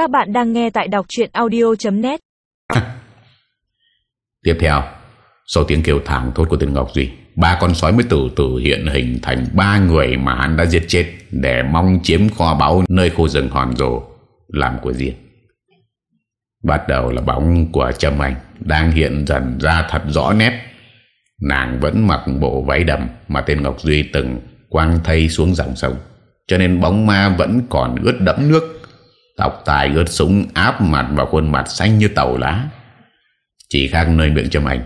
Các bạn đang nghe tại đọc chuyện audio.net Tiếp theo, Sau tiếng kêu thảm thốt của tên Ngọc Duy, Ba con sói mới từ từ hiện hình thành ba người mà hắn đã giết chết Để mong chiếm kho báu nơi khu rừng hòn rồ Làm của riêng Bắt đầu là bóng của Trâm Anh Đang hiện dần ra thật rõ nét. Nàng vẫn mặc bộ váy đầm Mà tên Ngọc Duy từng quang thay xuống dòng sông, Cho nên bóng ma vẫn còn ướt đẫm nước. Tóc tài ướt súng, áp mặt vào khuôn mặt xanh như tàu lá. Chỉ khác nơi miệng châm Anh.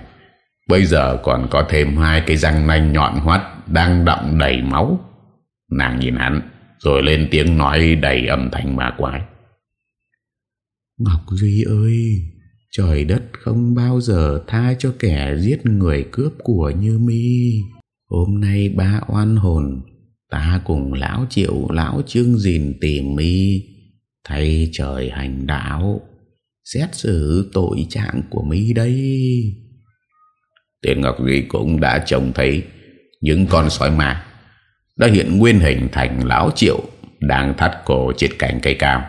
Bây giờ còn có thêm hai cái răng nanh nhọn hoắt Đang đọng đầy máu. Nàng nhìn hắn, Rồi lên tiếng nói đầy âm thanh ma quái. Ngọc Duy ơi, Trời đất không bao giờ tha cho kẻ giết người cướp của như mi. Hôm nay ba oan hồn, Ta cùng lão triệu, lão trương gìn tìm mi. Thay trời hành đạo, Xét xử tội trạng của mi đây. Tiền Ngọc Duy cũng đã trông thấy Những con sói ma Đã hiện nguyên hình thành lão triệu Đang thắt cổ trên cành cây cao.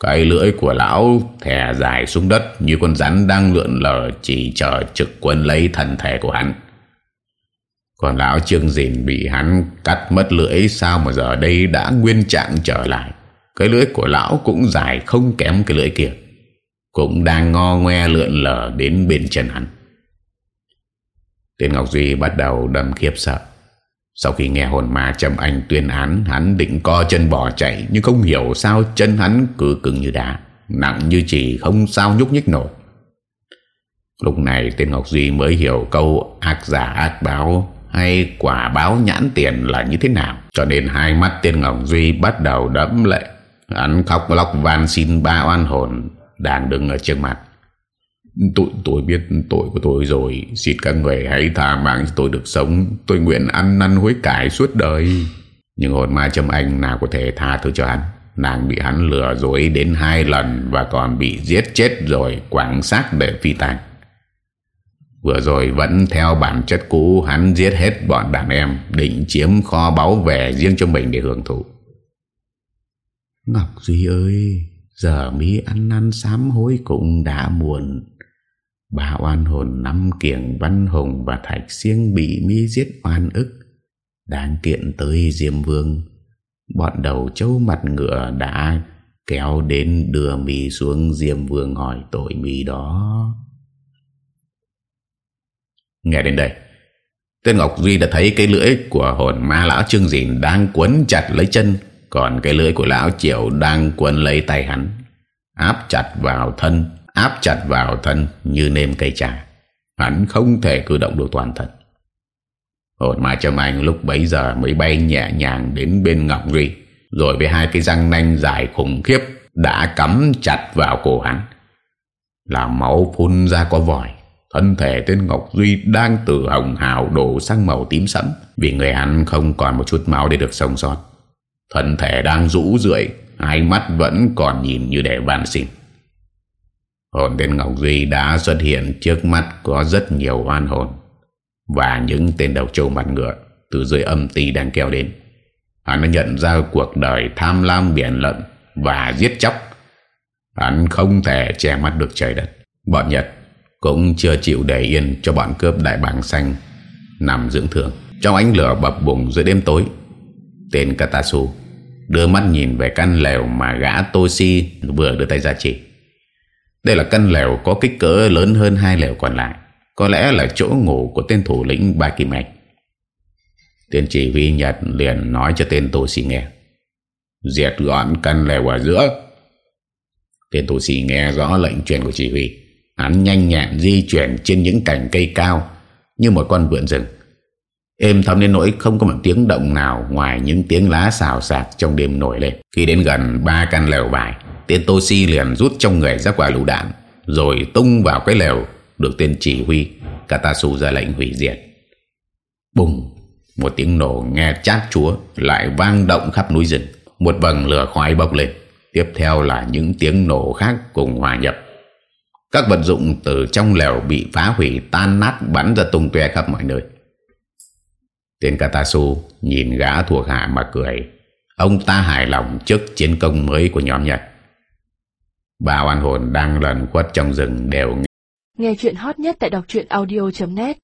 Cái lưỡi của lão thè dài xuống đất Như con rắn đang lượn lờ Chỉ chờ trực quân lấy thân thể của hắn. Còn lão Trương Dìn bị hắn cắt mất lưỡi, Sao mà giờ đây đã nguyên trạng trở lại? Cái lưỡi của lão cũng dài không kém cái lưỡi kia Cũng đang ngo ngoe lượn lờ đến bên chân hắn Tên Ngọc Duy bắt đầu đâm khiếp sợ Sau khi nghe hồn ma Trầm Anh tuyên án, Hắn định co chân bỏ chạy, Nhưng không hiểu sao chân hắn cứ cứng như đá, Nặng như chỉ không sao nhúc nhích nổi Lúc này tên Ngọc Duy mới hiểu câu ác giả ác báo hay quả báo nhãn tiền là như thế nào. Cho nên hai mắt tên Ngọc Duy bắt đầu đẫm lệ. Hắn khóc lóc van xin ba oan hồn đang đứng ở trước mặt. Tôi, tôi biết tội của tôi rồi. Xin các người hãy tha mạng cho tôi được sống. Tôi nguyện ăn năn hối cải suốt đời. Nhưng hồn ma châm anh nào có thể tha thứ cho hắn? Nàng bị hắn lừa dối đến hai lần Và còn bị giết chết rồi Quảng xác để phi tàng Vừa rồi vẫn theo bản chất cũ Hắn giết hết bọn đàn em Định chiếm kho báu về riêng cho mình để hưởng thụ. Ngọc Duy ơi, Giờ mi ăn năn sám hối cũng đã muộn. Ba oan hồn năm kiểng văn hùng và thạch siêng bị mi giết oan ức. Đang kiện tới Diêm Vương. Bọn đầu châu mặt ngựa đã kéo đến đưa mi xuống Diêm Vương hỏi tội mi đó. Nghe đến đây, Tên Ngọc Duy đã thấy cái lưỡi của hồn ma lão Trương Dìn đang quấn chặt lấy chân. Còn cái lưỡi của lão Triệu đang quấn lấy tay hắn Áp chặt vào thân áp chặt vào thân như nêm cây trà. Hắn không thể cử động được toàn thân. Hồn ma châm anh lúc bấy giờ mới bay nhẹ nhàng đến bên Ngọc Duy, rồi với hai cái răng nanh dài khủng khiếp đã cắm chặt vào cổ hắn. Làm máu phun ra có vòi, thân thể tên Ngọc Duy đang từ hồng hào đổ sang màu tím sẫm vì người hắn không còn một chút máu để được sống sót. Thân thể đang rũ rượi, hai mắt vẫn còn nhìn như để van xin. Hồn tên Ngọc Duy đã xuất hiện trước mắt có rất nhiều oan hồn và những tên đầu trâu mặt ngựa từ dưới âm ti đang kéo đến. Hắn đã nhận ra cuộc đời tham lam biển lận và giết chóc. Hắn không thể che mắt được trời đất. Bọn Nhật cũng chưa chịu để yên cho bọn cướp đại bàng xanh nằm dưỡng thường. Trong ánh lửa bập bùng giữa đêm tối, tên Katasu đưa mắt nhìn về căn lều mà gã Toshi vừa đưa tay ra chỉ. Đây là căn lều có kích cỡ lớn hơn hai lều còn lại. Có lẽ là chỗ ngủ của tên thủ lĩnh Ba Kim Anh. Tên chỉ huy Nhật liền nói cho tên tổ nghe. Diệt gọn căn lều ở giữa. Tên tổ sĩ nghe rõ lệnh truyền của chỉ huy. Hắn nhanh nhẹn di chuyển trên những cành cây cao như một con vượn rừng. Êm thấm đến nỗi không có một tiếng động nào ngoài những tiếng lá xào xạc trong đêm nổi lên. Khi đến gần ba căn lều bài, Tên Toshi liền rút trong người ra quả lựu đạn Rồi tung vào cái lều Được tên chỉ huy. Katasu ra lệnh hủy diệt. Bùng Một tiếng nổ nghe chát chúa Lại vang động khắp núi rừng. Một vầng lửa khói bốc lên. Tiếp theo là những tiếng nổ khác cùng hòa nhập. Các vật dụng từ trong lều bị phá hủy tan nát bắn ra tung toe khắp mọi nơi. Tên Katasu nhìn gã thuộc hạ mà cười Ông ta hài lòng trước chiến công mới của nhóm Nhật Ba oan hồn đang lần quất trong rừng đều nghe. Nghe chuyện hot nhất tại đọc audio.net